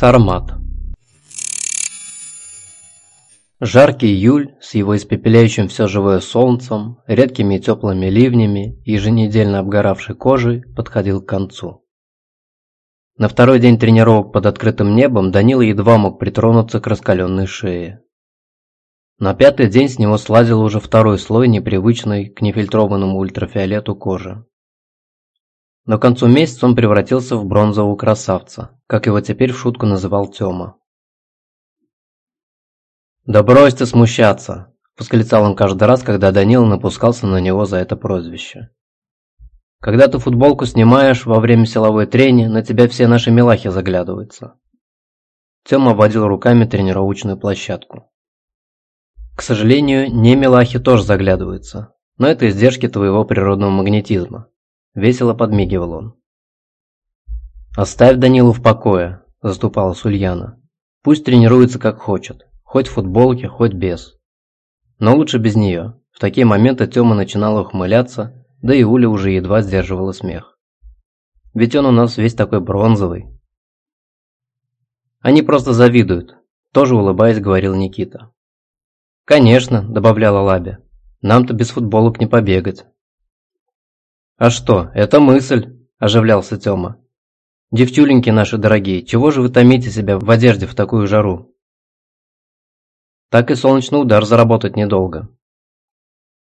Сармат Жаркий июль с его испепеляющим все живое солнцем, редкими и теплыми ливнями еженедельно обгоравшей кожей подходил к концу. На второй день тренировок под открытым небом Данила едва мог притронуться к раскаленной шее. На пятый день с него слазил уже второй слой непривычной к нефильтрованному ультрафиолету кожи. Но к концу месяца он превратился в бронзового красавца, как его теперь в шутку называл Тёма. «Да брось ты смущаться!» – восклицал он каждый раз, когда Данила напускался на него за это прозвище. «Когда ты футболку снимаешь во время силовой трени, на тебя все наши милахи заглядываются». Тёма водил руками тренировочную площадку. К сожалению, не милахи тоже заглядываются, но это издержки твоего природного магнетизма. Весело подмигивал он. «Оставь Данилу в покое», – заступалась Ульяна. «Пусть тренируется как хочет, хоть в футболке, хоть без. Но лучше без нее». В такие моменты Тёма начинала ухмыляться, да и Уля уже едва сдерживала смех. «Ведь он у нас весь такой бронзовый». «Они просто завидуют», – тоже улыбаясь говорил Никита. «Конечно», – добавляла Лабя. «Нам-то без футболок не побегать». «А что, это мысль», – оживлялся Тёма. «Девчуленьки наши дорогие, чего же вы томите себя в одежде в такую жару?» «Так и солнечный удар заработать недолго».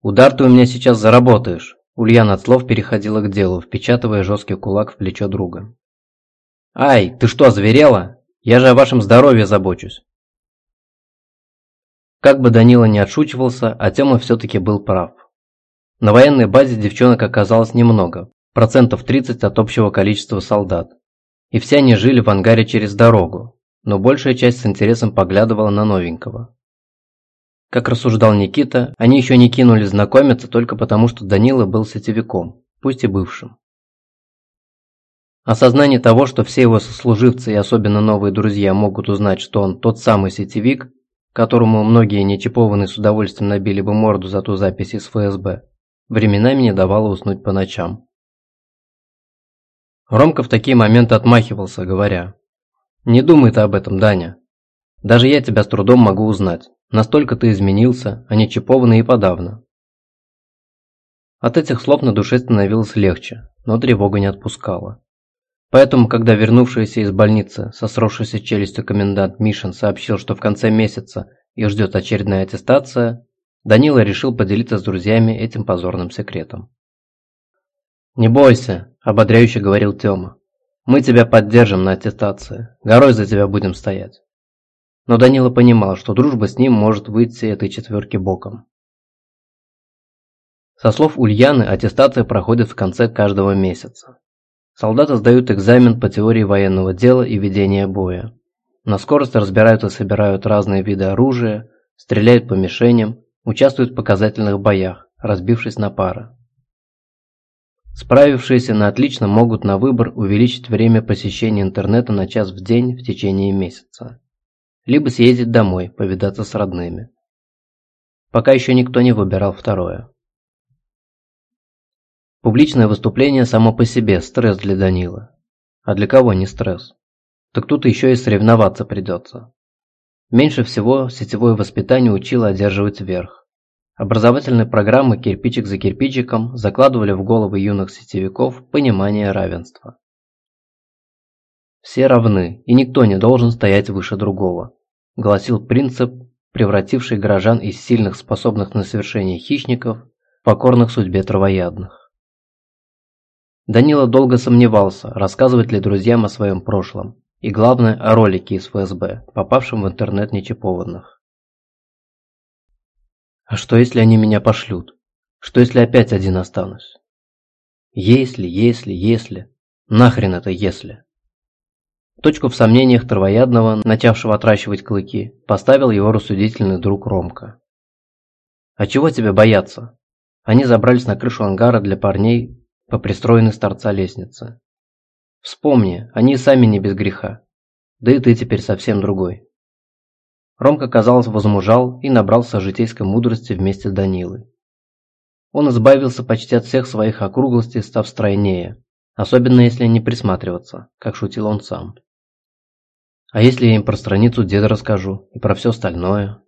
«Удар ты у меня сейчас заработаешь», – Ульяна от слов переходила к делу, впечатывая жесткий кулак в плечо друга. «Ай, ты что, зверела? Я же о вашем здоровье забочусь». Как бы Данила не отшучивался, а Тёма все-таки был прав. На военной базе девчонок оказалось немного, процентов 30 от общего количества солдат. И все они жили в ангаре через дорогу, но большая часть с интересом поглядывала на новенького. Как рассуждал Никита, они еще не кинули знакомиться только потому, что Данила был сетевиком, пусть и бывшим. Осознание того, что все его сослуживцы и особенно новые друзья могут узнать, что он тот самый сетевик, которому многие нечипованные с удовольствием набили бы морду за ту запись из ФСБ, временами не давало уснуть по ночам. Ромка в такие моменты отмахивался, говоря, «Не думай ты об этом, Даня. Даже я тебя с трудом могу узнать. Настолько ты изменился, а не чипованный и подавно». От этих слов на душе становилось легче, но тревога не отпускала. Поэтому, когда вернувшийся из больницы со сросшейся челюстью комендант Мишин сообщил, что в конце месяца их ждет очередная аттестация, Данила решил поделиться с друзьями этим позорным секретом. «Не бойся», – ободряюще говорил Тёма. «Мы тебя поддержим на аттестации, горой за тебя будем стоять». Но Данила понимал, что дружба с ним может выйти этой четверки боком. Со слов Ульяны, аттестация проходит в конце каждого месяца. Солдаты сдают экзамен по теории военного дела и ведения боя. На скорость разбирают и собирают разные виды оружия, стреляют по мишеням, участвуют в показательных боях, разбившись на пары. Справившиеся на отлично могут на выбор увеличить время посещения интернета на час в день в течение месяца. Либо съездить домой, повидаться с родными. Пока еще никто не выбирал второе. Публичное выступление само по себе стресс для Данила. А для кого не стресс? Так тут еще и соревноваться придется. Меньше всего сетевое воспитание учило одерживать верх. Образовательные программы кирпичик за кирпичиком закладывали в головы юных сетевиков понимание равенства. Все равны, и никто не должен стоять выше другого, гласил принцип, превративший горожан из сильных, способных на совершение хищников, покорных судьбе травоядных. Данила долго сомневался, рассказывать ли друзьям о своем прошлом, и главное, о ролике из ФСБ, попавшем в интернет нечипованных. А что если они меня пошлют? Что если опять один останусь? Если, если, если. Нахрен это если? Точку в сомнениях травоядного, начавшего отращивать клыки, поставил его рассудительный друг Ромка. А чего тебе бояться? Они забрались на крышу ангара для парней по пристроенной с торца лестнице. Вспомни, они сами не без греха. Да и ты теперь совсем другой. Ромка, казалось, возмужал и набрался житейской мудрости вместе с Данилой. Он избавился почти от всех своих округлостей, став стройнее, особенно если не присматриваться, как шутил он сам. А если я им про страницу деда расскажу и про все остальное?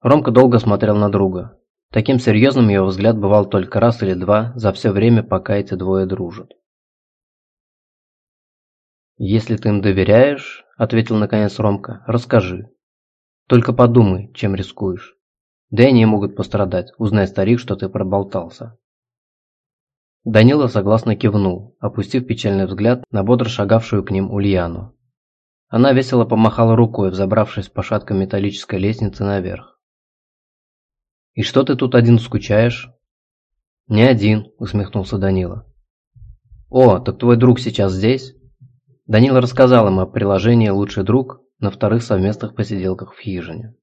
Ромка долго смотрел на друга. Таким серьезным его взгляд бывал только раз или два за все время, пока эти двое дружат. «Если ты им доверяешь, — ответил наконец Ромка, — расскажи. Только подумай, чем рискуешь. Да и они могут пострадать, узнай старик, что ты проболтался». Данила согласно кивнул, опустив печальный взгляд на бодро шагавшую к ним Ульяну. Она весело помахала рукой, взобравшись по шаткой металлической лестнице наверх. «И что ты тут один скучаешь?» «Не один», — усмехнулся Данила. «О, так твой друг сейчас здесь?» Данила рассказал им о приложении «Лучший друг» на вторых совместных посиделках в хижине.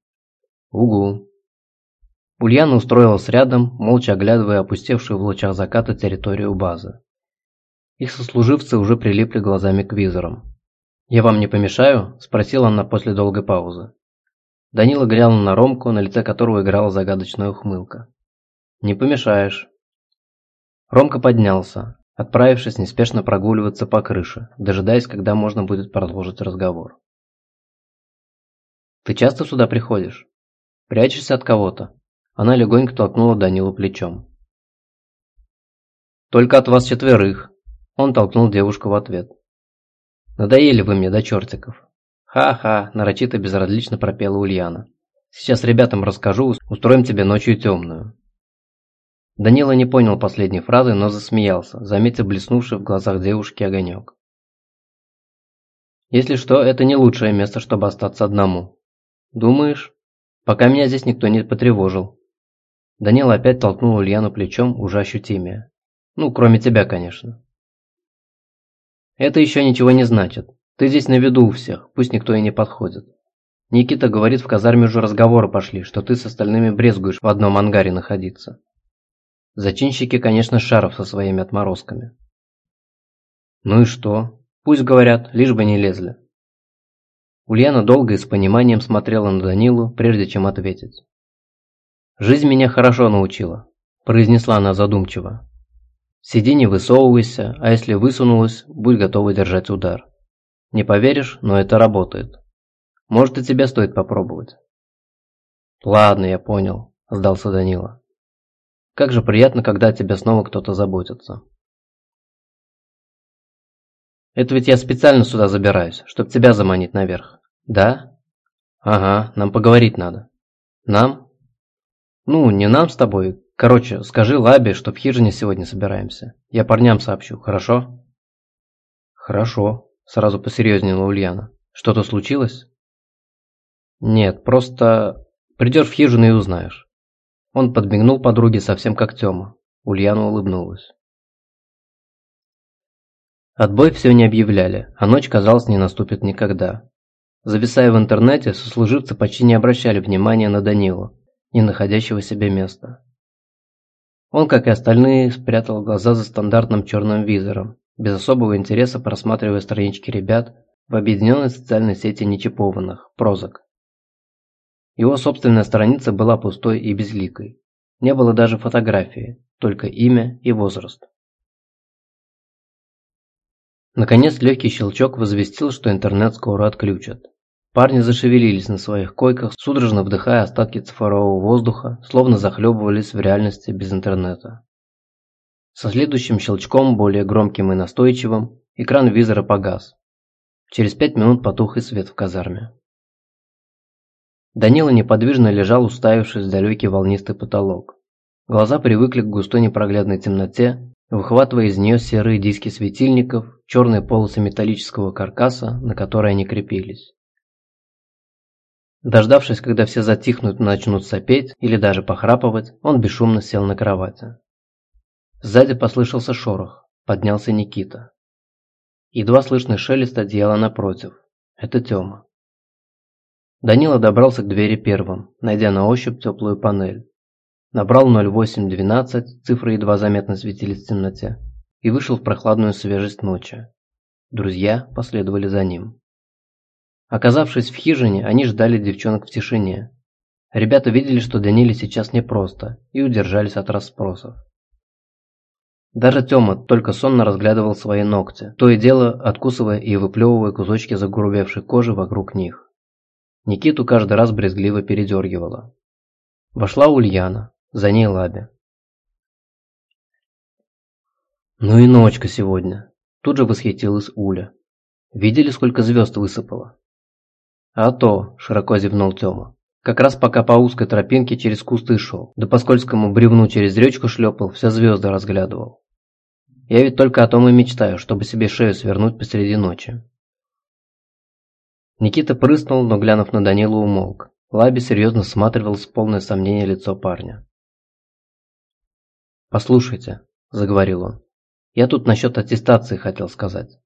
«Угу». Ульяна устроилась рядом, молча оглядывая опустевшую в лучах заката территорию базы. Их сослуживцы уже прилипли глазами к визорам. «Я вам не помешаю?» – спросила она после долгой паузы. Данила глянул на Ромку, на лице которого играла загадочная ухмылка. «Не помешаешь». Ромка поднялся, отправившись неспешно прогуливаться по крыше, дожидаясь, когда можно будет продолжить разговор. «Ты часто сюда приходишь? Прячешься от кого-то?» Она легонько толкнула Данилу плечом. «Только от вас четверых», – он толкнул девушку в ответ. Надоели вы мне до чертиков. Ха-ха, нарочито безразлично пропела Ульяна. Сейчас ребятам расскажу, устроим тебе ночью темную. Данила не понял последней фразы, но засмеялся, заметив блеснувший в глазах девушки огонек. Если что, это не лучшее место, чтобы остаться одному. Думаешь? Пока меня здесь никто не потревожил. Данила опять толкнул Ульяну плечом, уже ощутимее. Ну, кроме тебя, конечно. Это еще ничего не значит. Ты здесь на виду у всех, пусть никто и не подходит. Никита говорит, в казарме уже разговоры пошли, что ты с остальными брезгуешь в одном ангаре находиться. Зачинщики, конечно, шаров со своими отморозками. Ну и что? Пусть говорят, лишь бы не лезли. Ульяна долго и с пониманием смотрела на Данилу, прежде чем ответить. «Жизнь меня хорошо научила», – произнесла она задумчиво. Сиди не высовывайся, а если высунулась, будь готова держать удар. Не поверишь, но это работает. Может и тебе стоит попробовать. Ладно, я понял, сдался Данила. Как же приятно, когда о тебе снова кто-то заботится. Это ведь я специально сюда забираюсь, чтобы тебя заманить наверх. Да? Ага, нам поговорить надо. Нам? Ну, не нам с тобой, Короче, скажи Лабе, что в хижине сегодня собираемся. Я парням сообщу, хорошо? Хорошо, сразу посерьезнела Ульяна. Что-то случилось? Нет, просто придешь в хижину и узнаешь. Он подмигнул подруге совсем как Тёма. Ульяна улыбнулась. Отбой все не объявляли, а ночь, казалось, не наступит никогда. Зависая в интернете, сослуживцы почти не обращали внимания на Данилу, не находящего себе места. Он, как и остальные, спрятал глаза за стандартным черным визором, без особого интереса просматривая странички ребят в объединенной социальной сети нечипованных, прозок. Его собственная страница была пустой и безликой. Не было даже фотографии, только имя и возраст. Наконец легкий щелчок возвестил, что интернет скоро отключат. Парни зашевелились на своих койках, судорожно вдыхая остатки цифрового воздуха, словно захлебывались в реальности без интернета. Со следующим щелчком, более громким и настойчивым, экран визора погас. Через пять минут потух и свет в казарме. Данила неподвижно лежал, уставившись в далекий волнистый потолок. Глаза привыкли к густой непроглядной темноте, выхватывая из нее серые диски светильников, черные полосы металлического каркаса, на которые они крепились. Дождавшись, когда все затихнут и начнут сопеть или даже похрапывать, он бесшумно сел на кровати. Сзади послышался шорох, поднялся Никита. Едва слышный шелест одеяла напротив. Это Тёма. Данила добрался к двери первым, найдя на ощупь теплую панель. Набрал 0812, цифры едва заметно светились в темноте, и вышел в прохладную свежесть ночи. Друзья последовали за ним. Оказавшись в хижине, они ждали девчонок в тишине. Ребята видели, что Даниле сейчас непросто, и удержались от расспросов. Даже Тёма только сонно разглядывал свои ногти, то и дело откусывая и выплевывая кусочки загрубевшей кожи вокруг них. Никиту каждый раз брезгливо передергивала. Вошла Ульяна, за ней Лаби. «Ну и ночка сегодня!» Тут же восхитилась Уля. «Видели, сколько звезд высыпало?» «А то!» – широко зевнул Тёма. Как раз пока по узкой тропинке через кусты шел, да по скользкому бревну через речку шлепал, все звезды разглядывал. Я ведь только о том и мечтаю, чтобы себе шею свернуть посреди ночи. Никита прыснул, но глянув на Данилу умолк. Лаби серьезно всматривал с полное сомнение лицо парня. «Послушайте», – заговорил он, – «я тут насчет аттестации хотел сказать».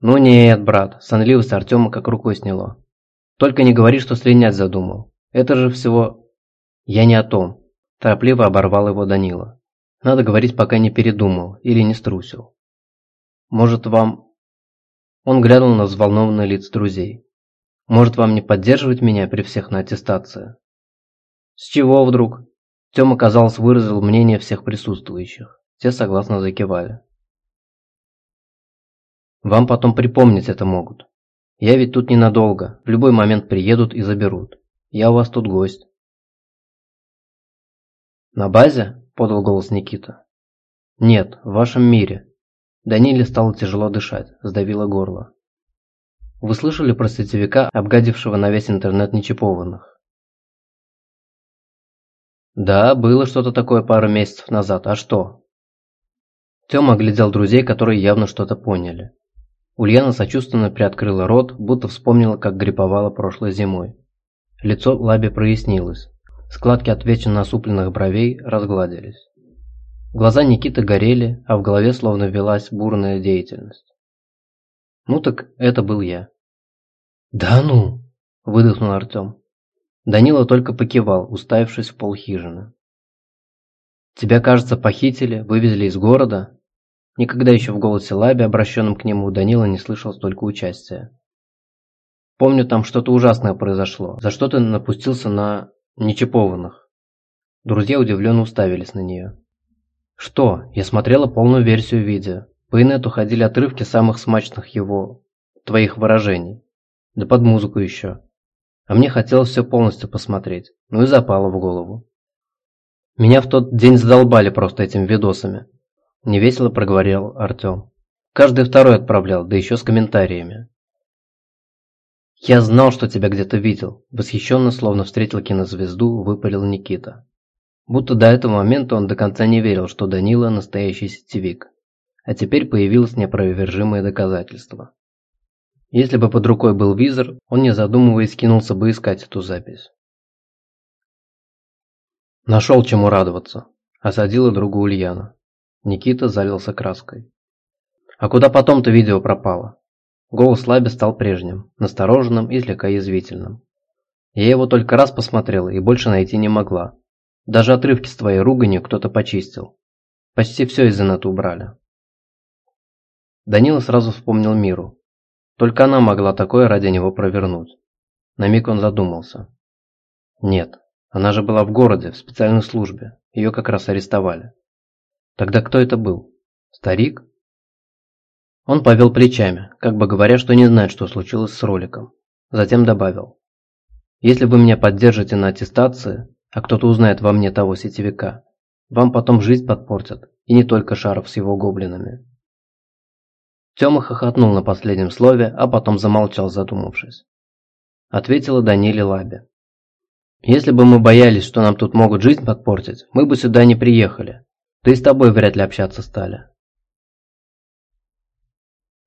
«Ну нет, брат», – сонливость Артема как рукой сняло. «Только не говори, что слинять задумал. Это же всего...» «Я не о том», – торопливо оборвал его Данила. Надо говорить, пока не передумал или не струсил. Может, вам... Он глянул на взволнованные лица друзей. Может, вам не поддерживать меня при всех на аттестации? С чего вдруг? Тёма, казалось, выразил мнение всех присутствующих. Все согласно закивали. Вам потом припомнить это могут. Я ведь тут ненадолго, в любой момент приедут и заберут. Я у вас тут гость. На базе? – подал голос Никита. «Нет, в вашем мире». Даниле стало тяжело дышать, сдавило горло. «Вы слышали про сетевика, обгадившего на весь интернет нечипованных?» «Да, было что-то такое пару месяцев назад. А что?» Тёма оглядел друзей, которые явно что-то поняли. Ульяна сочувственно приоткрыла рот, будто вспомнила, как гриповала прошлой зимой. Лицо Лаби прояснилось. Складки от вечно насупленных бровей разгладились. Глаза Никиты горели, а в голове словно велась бурная деятельность. Ну так это был я. «Да ну!» – выдохнул Артем. Данила только покивал, уставившись в пол хижины. «Тебя, кажется, похитили, вывезли из города?» Никогда еще в голосе Лаби, обращенном к нему, Данила не слышал столько участия. «Помню, там что-то ужасное произошло. За что ты напустился на нечипованных. Друзья удивленно уставились на нее. Что? Я смотрела полную версию видео. По инету ходили отрывки самых смачных его... твоих выражений. Да под музыку еще. А мне хотелось все полностью посмотреть. Ну и запало в голову. Меня в тот день задолбали просто этими видосами. Невесело проговорил Артем. Каждый второй отправлял, да еще с комментариями. «Я знал, что тебя где-то видел», – восхищенно, словно встретил кинозвезду, выпалил Никита. Будто до этого момента он до конца не верил, что Данила – настоящий сетевик. А теперь появилось неопровержимое доказательство. Если бы под рукой был визор, он, не задумываясь, кинулся бы искать эту запись. «Нашел чему радоваться», – осадила другу Ульяна. Никита залился краской. «А куда потом-то видео пропало?» Голос Лаби стал прежним, настороженным и слегка язвительным. Я его только раз посмотрела и больше найти не могла. Даже отрывки с твоей руганью кто-то почистил. Почти все из инета убрали. Данила сразу вспомнил Миру. Только она могла такое ради него провернуть. На миг он задумался. Нет, она же была в городе, в специальной службе. Ее как раз арестовали. Тогда кто это был? Старик? Он повел плечами, как бы говоря, что не знает, что случилось с роликом. Затем добавил. «Если вы меня поддержите на аттестации, а кто-то узнает во мне того сетевика, вам потом жизнь подпортят, и не только Шаров с его гоблинами». Тёма хохотнул на последнем слове, а потом замолчал, задумавшись. Ответила Даниле Лабе. «Если бы мы боялись, что нам тут могут жизнь подпортить, мы бы сюда не приехали. Да и с тобой вряд ли общаться стали.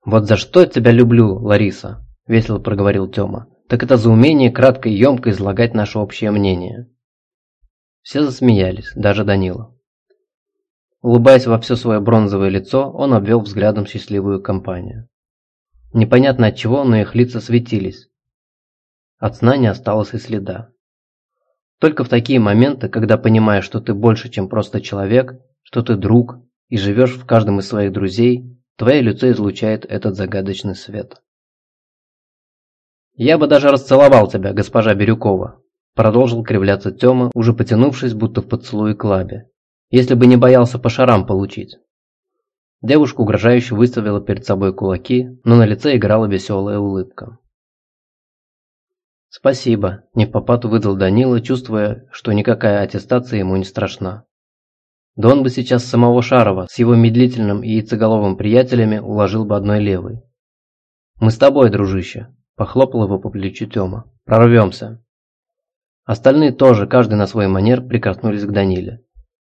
«Вот за что я тебя люблю, Лариса», – весело проговорил Тёма. «Так это за умение кратко и емко излагать наше общее мнение». Все засмеялись, даже Данила. Улыбаясь во все свое бронзовое лицо, он обвел взглядом счастливую компанию. Непонятно от чего, но их лица светились. От сна не осталось и следа. Только в такие моменты, когда понимаешь, что ты больше, чем просто человек, что ты друг и живешь в каждом из своих друзей, Твое лицо излучает этот загадочный свет. «Я бы даже расцеловал тебя, госпожа Бирюкова», продолжил кривляться Тёма, уже потянувшись, будто в поцелуе к лабе. Если бы не боялся по шарам получить. Девушка угрожающе выставила перед собой кулаки, но на лице играла веселая улыбка. «Спасибо», – не в выдал Данила, чувствуя, что никакая аттестация ему не страшна. Да он бы сейчас самого Шарова с его медлительным и яйцеголовым приятелями уложил бы одной левой. «Мы с тобой, дружище», – похлопал его по плечу Тёма. «Прорвемся». Остальные тоже, каждый на свой манер, прикоснулись к Даниле.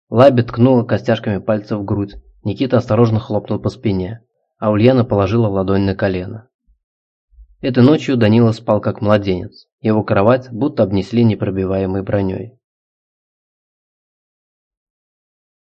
Лаби ткнула костяшками пальцев в грудь, Никита осторожно хлопнул по спине, а Ульяна положила ладонь на колено. Этой ночью Данила спал как младенец. Его кровать будто обнесли непробиваемой броней.